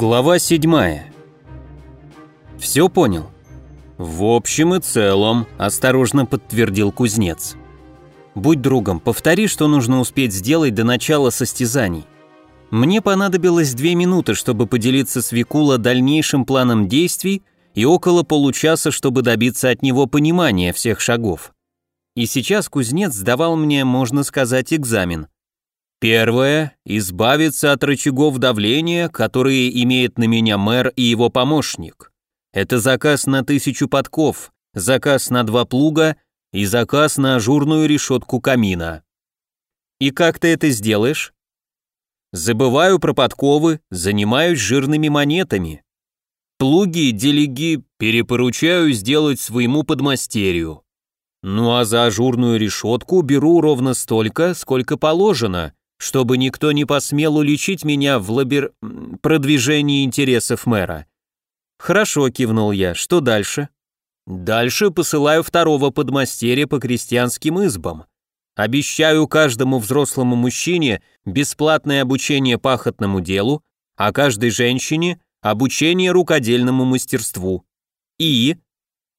Глава 7. Все понял? В общем и целом, осторожно подтвердил кузнец. Будь другом, повтори, что нужно успеть сделать до начала состязаний. Мне понадобилось две минуты, чтобы поделиться с Викула дальнейшим планом действий и около получаса, чтобы добиться от него понимания всех шагов. И сейчас кузнец сдавал мне, можно сказать, экзамен – Первое – избавиться от рычагов давления, которые имеет на меня мэр и его помощник. Это заказ на тысячу подков, заказ на два плуга и заказ на ажурную решетку камина. И как ты это сделаешь? Забываю про подковы, занимаюсь жирными монетами. Плуги, делеги перепоручаю сделать своему подмастерью. Ну а за ажурную решетку беру ровно столько, сколько положено – чтобы никто не посмел уличить меня в лабир... продвижении интересов мэра. Хорошо, кивнул я, что дальше? Дальше посылаю второго подмастерья по крестьянским избам. Обещаю каждому взрослому мужчине бесплатное обучение пахотному делу, а каждой женщине обучение рукодельному мастерству. И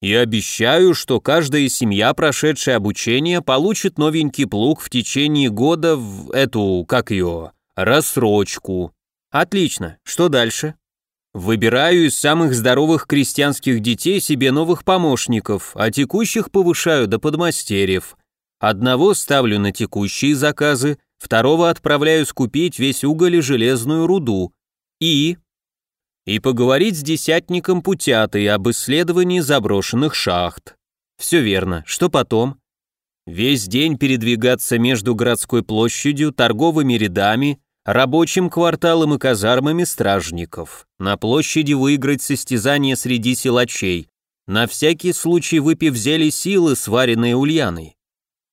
и обещаю, что каждая семья, прошедшая обучение, получит новенький плуг в течение года в эту, как ее, рассрочку. Отлично, что дальше? Выбираю из самых здоровых крестьянских детей себе новых помощников, а текущих повышаю до подмастерьев. Одного ставлю на текущие заказы, второго отправляю скупить весь уголь и железную руду. И и поговорить с десятником Путятой об исследовании заброшенных шахт. Все верно, что потом? Весь день передвигаться между городской площадью, торговыми рядами, рабочим кварталом и казармами стражников. На площади выиграть состязание среди силачей. На всякий случай выпив зелье силы, сваренные Ульяной.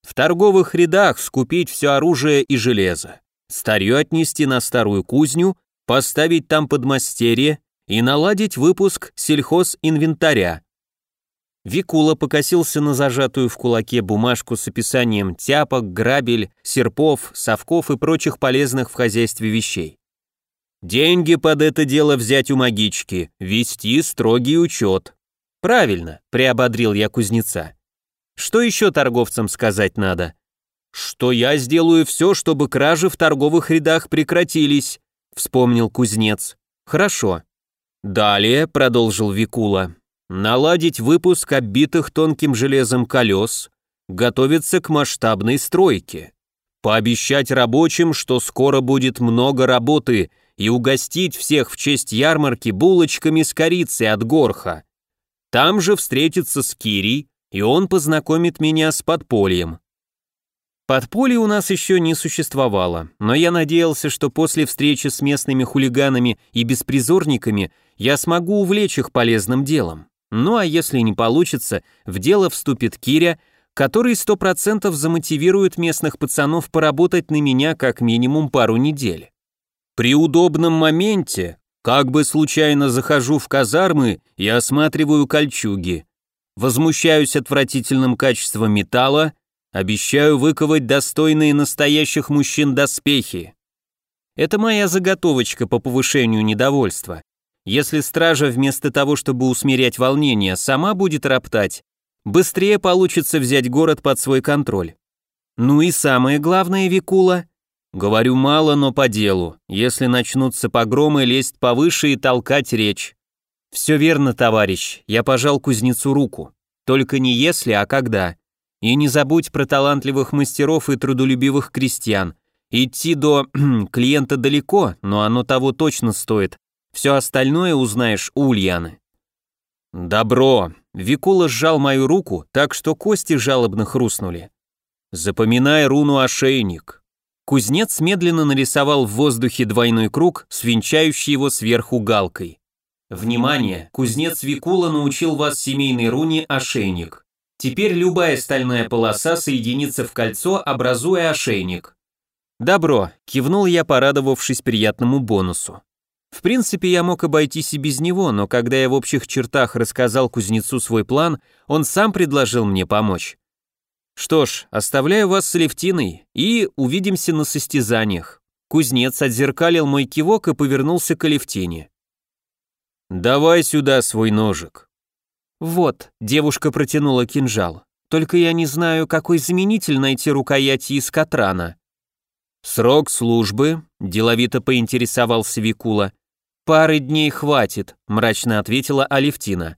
В торговых рядах скупить все оружие и железо. Старье отнести на старую кузню, поставить там подмастерье и наладить выпуск сельхозинвентаря. Викула покосился на зажатую в кулаке бумажку с описанием тяпок, грабель, серпов, совков и прочих полезных в хозяйстве вещей. Деньги под это дело взять у магички, вести строгий учет. Правильно, приободрил я кузнеца. Что еще торговцам сказать надо? Что я сделаю все, чтобы кражи в торговых рядах прекратились, вспомнил кузнец. Хорошо. Далее, продолжил Викула, наладить выпуск оббитых тонким железом колес, готовиться к масштабной стройке, пообещать рабочим, что скоро будет много работы, и угостить всех в честь ярмарки булочками с корицей от Горха. Там же встретиться с Кирей, и он познакомит меня с подпольем. Подполье у нас еще не существовало, но я надеялся, что после встречи с местными хулиганами и беспризорниками я смогу увлечь их полезным делом. Ну а если не получится, в дело вступит Киря, который сто процентов замотивирует местных пацанов поработать на меня как минимум пару недель. При удобном моменте, как бы случайно захожу в казармы и осматриваю кольчуги, возмущаюсь отвратительным качеством металла Обещаю выковать достойные настоящих мужчин доспехи. Это моя заготовочка по повышению недовольства. Если стража вместо того, чтобы усмирять волнение, сама будет роптать, быстрее получится взять город под свой контроль. Ну и самое главное, Викула, говорю мало, но по делу, если начнутся погромы, лезть повыше и толкать речь. Все верно, товарищ, я пожал кузнецу руку. Только не если, а когда. И не забудь про талантливых мастеров и трудолюбивых крестьян. Идти до клиента далеко, но оно того точно стоит. Все остальное узнаешь у Ульяны. Добро. Викула сжал мою руку, так что кости жалобно хрустнули. Запоминай руну ошейник. Кузнец медленно нарисовал в воздухе двойной круг, свинчающий его сверху галкой. Внимание! Кузнец Викула научил вас семейной руне ошейник. Теперь любая стальная полоса соединится в кольцо, образуя ошейник. «Добро», — кивнул я, порадовавшись приятному бонусу. В принципе, я мог обойтись и без него, но когда я в общих чертах рассказал кузнецу свой план, он сам предложил мне помочь. Что ж, оставляю вас с Левтиной и увидимся на состязаниях. Кузнец отзеркалил мой кивок и повернулся к Алевтине. «Давай сюда свой ножик». «Вот», — девушка протянула кинжал. «Только я не знаю, какой заменитель найти рукояти из Катрана». «Срок службы?» – деловито поинтересовался Викула. «Пары дней хватит», – мрачно ответила Алевтина.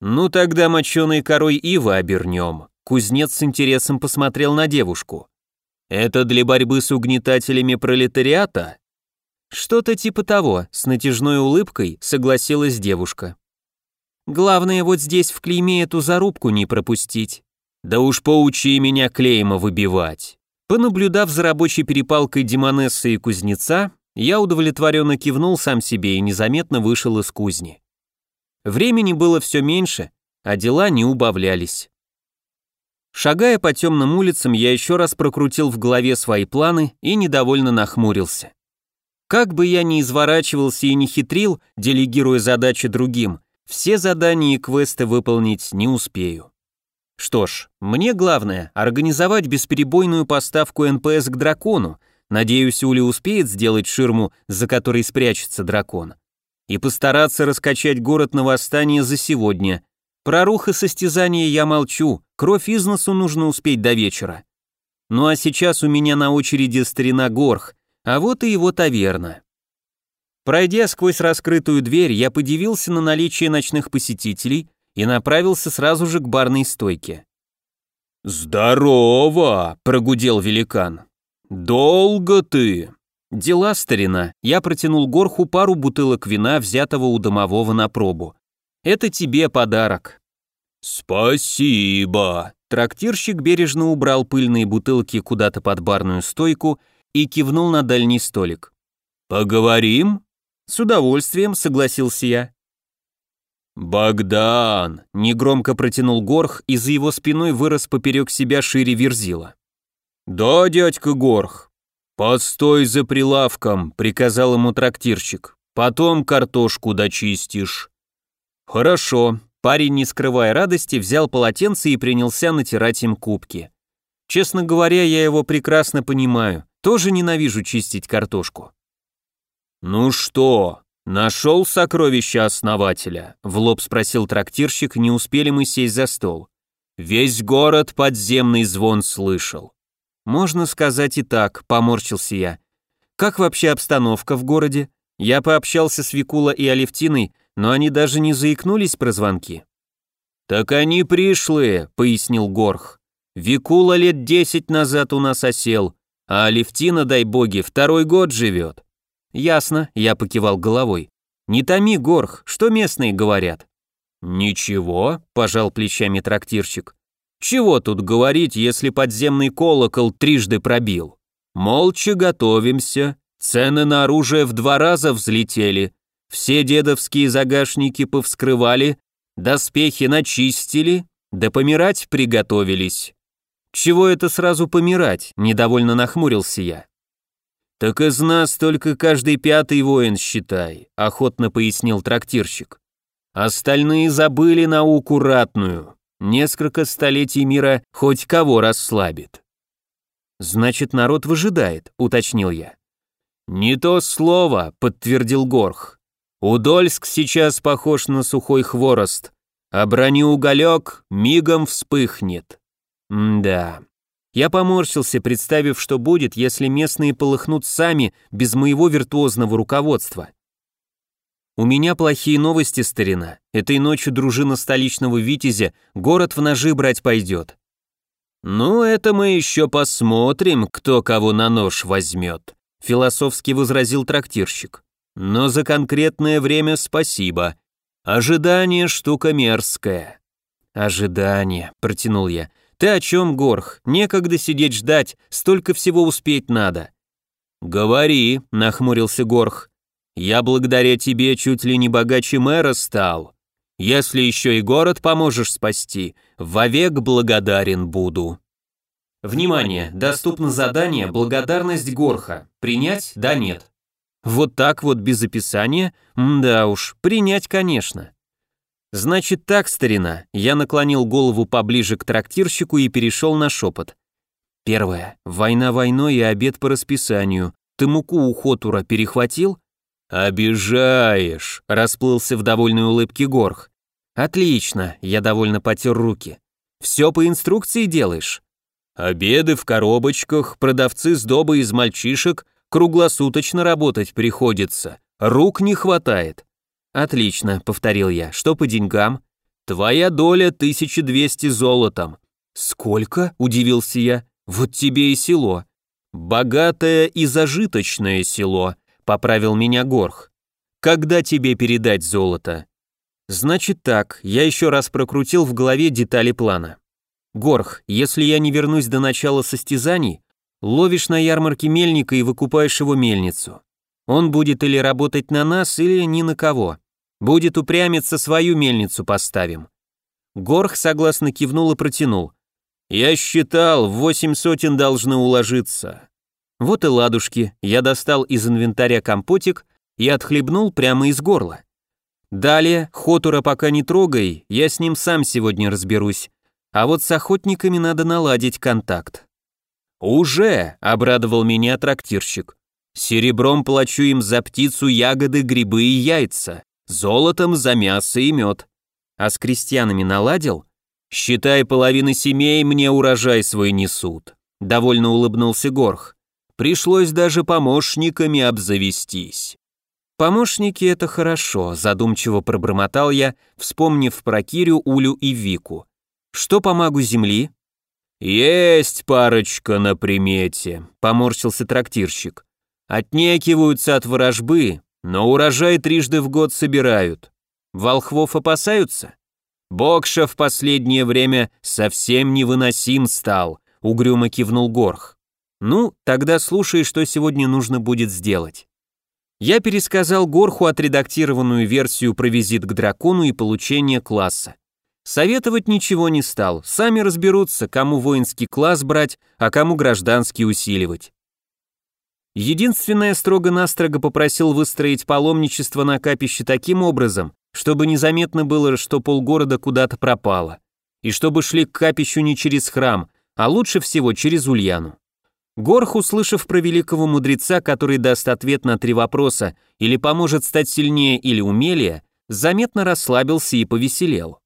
«Ну тогда моченой корой ива обернем», – кузнец с интересом посмотрел на девушку. «Это для борьбы с угнетателями пролетариата?» «Что-то типа того», – с натяжной улыбкой согласилась девушка. «Главное вот здесь в клейме эту зарубку не пропустить». «Да уж поучи меня клейма выбивать». Понаблюдав за рабочей перепалкой Демонессы и кузнеца, я удовлетворенно кивнул сам себе и незаметно вышел из кузни. Времени было все меньше, а дела не убавлялись. Шагая по темным улицам, я еще раз прокрутил в голове свои планы и недовольно нахмурился. Как бы я ни изворачивался и не хитрил, делегируя задачи другим, все задания и квесты выполнить не успею. Что ж, мне главное организовать бесперебойную поставку НПС к дракону. Надеюсь, Уля успеет сделать ширму, за которой спрячется дракон. И постараться раскачать город на восстание за сегодня. Про рух и состязания я молчу, кровь из носу нужно успеть до вечера. Ну а сейчас у меня на очереди старина Горх, а вот и его таверна. Пройдя сквозь раскрытую дверь, я подивился на наличие ночных посетителей и направился сразу же к барной стойке. «Здорово!» – прогудел великан. «Долго ты!» «Дела, старина!» Я протянул Горху пару бутылок вина, взятого у домового на пробу. «Это тебе подарок». «Спасибо!» Трактирщик бережно убрал пыльные бутылки куда-то под барную стойку и кивнул на дальний столик. «Поговорим?» «С удовольствием», — согласился я. «Богдан!» — негромко протянул Горх, и за его спиной вырос поперек себя шире верзила. «Да, дядька Горх!» «Постой за прилавком», — приказал ему трактирщик. «Потом картошку дочистишь». «Хорошо». Парень, не скрывая радости, взял полотенце и принялся натирать им кубки. Честно говоря, я его прекрасно понимаю. Тоже ненавижу чистить картошку. «Ну что, «Нашел сокровища основателя?» — в лоб спросил трактирщик, не успели мы сесть за стол. «Весь город подземный звон слышал». «Можно сказать и так», — поморщился я. «Как вообще обстановка в городе? Я пообщался с Викула и Алевтиной, но они даже не заикнулись про звонки». «Так они пришлые», — пояснил Горх. «Викула лет десять назад у нас осел, а Алевтина, дай боги, второй год живет. «Ясно», — я покивал головой. «Не томи, Горх, что местные говорят?» «Ничего», — пожал плечами трактирщик. «Чего тут говорить, если подземный колокол трижды пробил? Молча готовимся, цены на оружие в два раза взлетели, все дедовские загашники повскрывали, доспехи начистили, да помирать приготовились». «Чего это сразу помирать?» – недовольно нахмурился я. «Так из нас только каждый пятый воин, считай», — охотно пояснил трактирщик. «Остальные забыли науку ратную. Несколько столетий мира хоть кого расслабит». «Значит, народ выжидает», — уточнил я. «Не то слово», — подтвердил Горх. «Удольск сейчас похож на сухой хворост, а бронеуголек мигом вспыхнет». М-да. Я поморщился, представив, что будет, если местные полыхнут сами, без моего виртуозного руководства. У меня плохие новости, старина. Этой ночью дружина столичного Витязя город в ножи брать пойдет. «Ну, это мы еще посмотрим, кто кого на нож возьмет», философски возразил трактирщик. «Но за конкретное время спасибо. Ожидание штука мерзкая». «Ожидание», — протянул я. «Ты о чем, Горх? Некогда сидеть ждать, столько всего успеть надо». «Говори», — нахмурился Горх. «Я благодаря тебе чуть ли не богаче мэра стал. Если еще и город поможешь спасти, вовек благодарен буду». Внимание! Доступно задание «Благодарность Горха». Принять? Да, нет. Вот так вот без описания? Да уж, принять, конечно. «Значит так, старина», я наклонил голову поближе к трактирщику и перешел на шепот. «Первое. Война войной и обед по расписанию. Ты муку у Хотура перехватил?» «Обижаешь», — расплылся в довольной улыбке Горх. «Отлично», — я довольно потер руки. «Все по инструкции делаешь?» «Обеды в коробочках, продавцы сдобы из мальчишек, круглосуточно работать приходится, рук не хватает». «Отлично», — повторил я. «Что по деньгам?» «Твоя доля 1200 золотом». «Сколько?» — удивился я. «Вот тебе и село». «Богатое и зажиточное село», — поправил меня Горх. «Когда тебе передать золото?» «Значит так, я еще раз прокрутил в голове детали плана. Горх, если я не вернусь до начала состязаний, ловишь на ярмарке мельника и выкупаешь его мельницу. Он будет или работать на нас, или ни на кого. Будет упрямиться, свою мельницу поставим». Горх согласно кивнул и протянул. «Я считал, восемь сотен должны уложиться». Вот и ладушки, я достал из инвентаря компотик и отхлебнул прямо из горла. Далее, Хотура пока не трогай, я с ним сам сегодня разберусь. А вот с охотниками надо наладить контакт. «Уже!» — обрадовал меня трактирщик. «Серебром плачу им за птицу, ягоды, грибы и яйца, золотом за мясо и мед. А с крестьянами наладил? «Считай, половины семей мне урожай свой несут», — довольно улыбнулся Горх. «Пришлось даже помощниками обзавестись». «Помощники — это хорошо», — задумчиво пробормотал я, вспомнив про Кирю, Улю и Вику. «Что по магу земли?» «Есть парочка на примете», — поморщился трактирщик. «Отнекиваются от ворожбы, но урожай трижды в год собирают. Волхвов опасаются?» Бокша в последнее время совсем невыносим стал, угрюмо кивнул Горх. Ну, тогда слушай, что сегодня нужно будет сделать. Я пересказал Горху отредактированную версию про визит к дракону и получение класса. Советовать ничего не стал, сами разберутся, кому воинский класс брать, а кому гражданский усиливать. Единственное, строго-настрого попросил выстроить паломничество на капище таким образом, чтобы незаметно было, что полгорода куда-то пропало, и чтобы шли к капищу не через храм, а лучше всего через Ульяну. Горх, услышав про великого мудреца, который даст ответ на три вопроса или поможет стать сильнее или умелее, заметно расслабился и повеселел.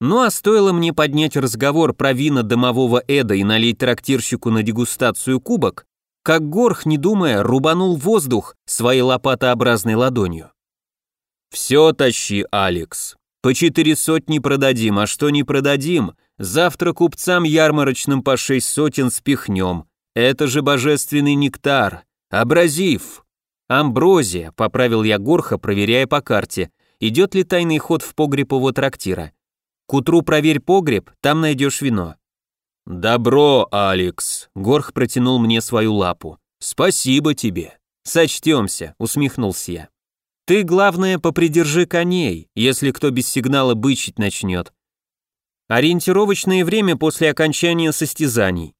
Ну а стоило мне поднять разговор про вина домового Эда и налить трактирщику на дегустацию кубок, как Горх, не думая, рубанул воздух своей лопатообразной ладонью. «Все тащи, Алекс. По четыре сотни продадим, а что не продадим, завтра купцам ярмарочным по шесть сотен спихнем. Это же божественный нектар. Абразив!» «Амброзия», — поправил я Горха, проверяя по карте, идет ли тайный ход в погреб его трактира. «К утру проверь погреб, там найдешь вино». «Добро, Алекс», — Горх протянул мне свою лапу. «Спасибо тебе». «Сочтемся», — усмехнулся я. Ты, главное, попридержи коней, если кто без сигнала бычить начнет. Ориентировочное время после окончания состязаний.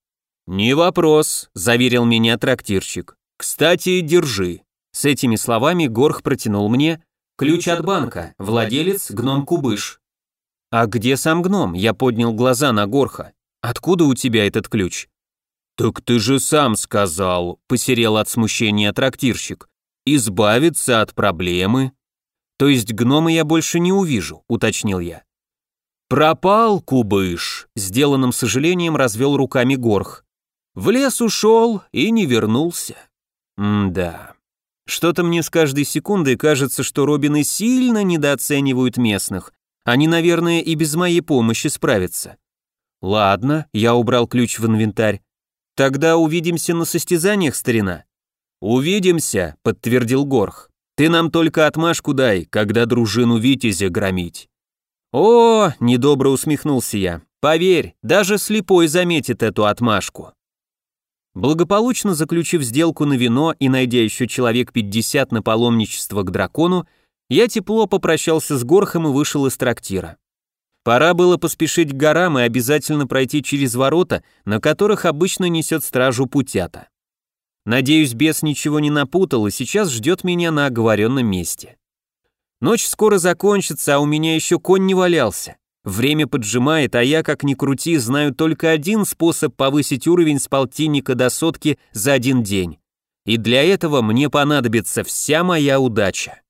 Не вопрос, заверил меня трактирщик. Кстати, держи. С этими словами Горх протянул мне ключ от банка, владелец гном Кубыш. А где сам гном? Я поднял глаза на Горха. Откуда у тебя этот ключ? Так ты же сам сказал, посерел от смущения трактирщик. Избавиться от проблемы. То есть гнома я больше не увижу, уточнил я. Пропал кубыш, сделанным сожалением развел руками Горх. В лес ушел и не вернулся. М-да. Что-то мне с каждой секундой кажется, что Робины сильно недооценивают местных. Они, наверное, и без моей помощи справятся. Ладно, я убрал ключ в инвентарь. Тогда увидимся на состязаниях, старина. «Увидимся», — подтвердил Горх. «Ты нам только отмашку дай, когда дружину Витязя громить». «О!» — недобро усмехнулся я. «Поверь, даже слепой заметит эту отмашку». Благополучно заключив сделку на вино и найдя еще человек 50 на паломничество к дракону, я тепло попрощался с Горхом и вышел из трактира. Пора было поспешить к горам и обязательно пройти через ворота, на которых обычно несет стражу путята. Надеюсь, бес ничего не напутал и сейчас ждет меня на оговоренном месте. Ночь скоро закончится, а у меня еще конь не валялся. Время поджимает, а я, как ни крути, знаю только один способ повысить уровень с полтинника до сотки за один день. И для этого мне понадобится вся моя удача.